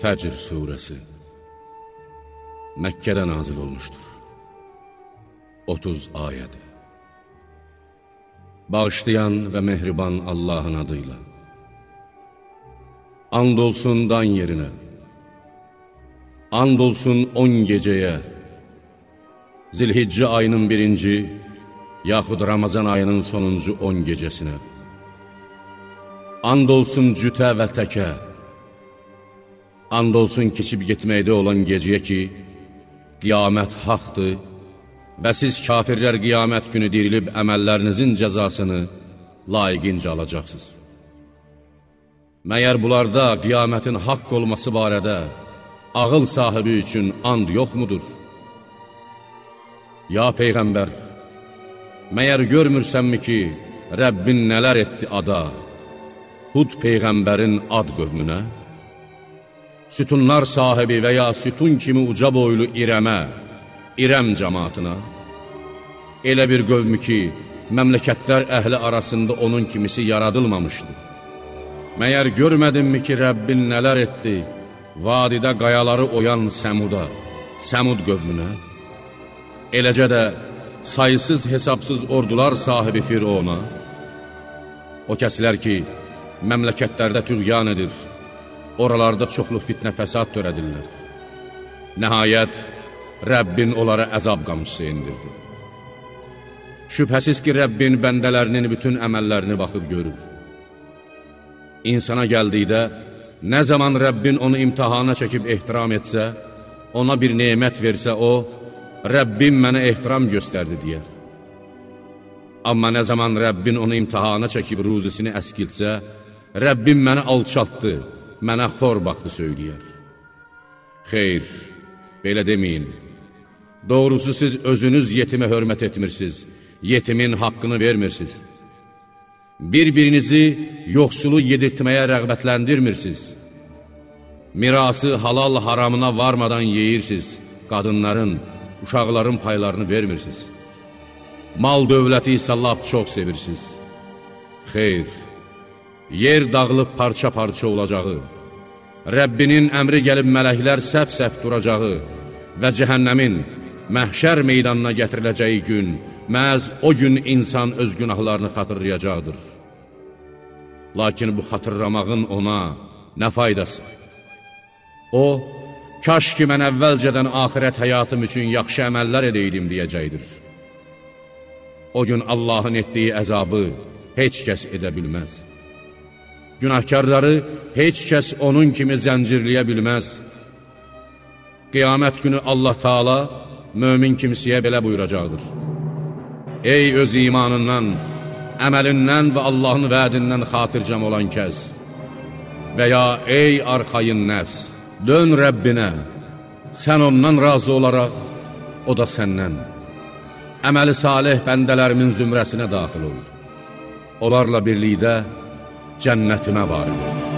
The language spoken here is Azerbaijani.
Fəcr Suresi Məkkədə nazil olmuşdur. 30 ayəd Bağışlayan və mehriban Allahın adıyla. And olsun dan yerinə. And olsun on gecəyə. Zilhiccə ayının birinci Yaxud Ramazan ayının sonuncu on gecəsinə. And olsun cütə və təkə And olsun keçib getməkdə olan gecəyə ki, qiyamət haqdır və siz kafirlər qiyamət günü dirilib əməllərinizin cəzasını layiqincə alacaqsınız. Məyər bunlarda qiyamətin haqq olması barədə ağıl sahibi üçün and yoxmudur? Ya Peyğəmbər, məyər görmürsənmi ki, Rəbbin nələr etdi ada, Hud Peyğəmbərin ad qövmünə? Sütunlar sahibi və ya sütun kimi uca boylu İrəmə, İrəm cəmatına, elə bir qövmü ki, məmləkətlər əhli arasında onun kimisi yaradılmamışdı. Məyər görmədinmi ki, Rəbbin nələr etdi, vadidə qayaları oyan Səmuda, Səmud qövmünə? Eləcə də sayısız hesabsız ordular sahibi Firona, o kəslər ki, məmləkətlərdə tüğyan edir, oralarda çoxlu fitnə fəsad törədirlər. Nəhayət, Rəbbin onlara əzab qamçısı indirdi. Şübhəsiz ki, Rəbbin bəndələrinin bütün əməllərini baxıb görür. İnsana gəldikdə, nə zaman Rəbbin onu imtihana çəkib ehtiram etsə, ona bir neymət versə o, Rəbbim mənə ehtiram göstərdi deyər. Amma nə zaman Rəbbin onu imtihana çəkib ruzisini əskiltsə, Rəbbim məni alçaltdı, mənə xor baxdı söyləyər. Xeyr, belə deməyin. Doğrusu siz özünüz yetimə hörmət etmirsiniz, yetimin haqqını vermirsiniz. Bir-birinizi yoxsulu yedirtməyə rəğbətləndirmirsiniz. Mirası halal haramına varmadan yeyirsiniz, qadınların, uşaqların paylarını vermirsiniz. Mal dövləti isə lap çox sevirsiniz. Xeyr, yer dağılıb parça-parça olacağı, Rəbbinin əmri gəlib mələklər səf-səf duracağı və cəhənnəmin məhşər meydanına gətiriləcəyi gün, məhz o gün insan öz günahlarını xatırlayacaqdır. Lakin bu xatırlamağın ona nə faydası? O, kaş ki mən əvvəlcədən axirət həyatım üçün yaxşı əməllər edəydim deyəcəkdir. O gün Allahın etdiyi əzabı heç kəs edə bilməz. Günahkarları heç kəs onun kimi zəncirləyə bilməz. Qiyamət günü Allah Taala mömin kimsəyə belə buyuracaqdır. Ey öz imanından, əməlindən və Allahın vədindən xatircəm olan kəs və ya ey arxayın nəfs, dön Rəbbinə, sən ondan razı olaraq, o da səndən. Əməli salih bəndələrimin zümrəsinə daxil ol. Onlarla birlikdə cənnətimə varid ol.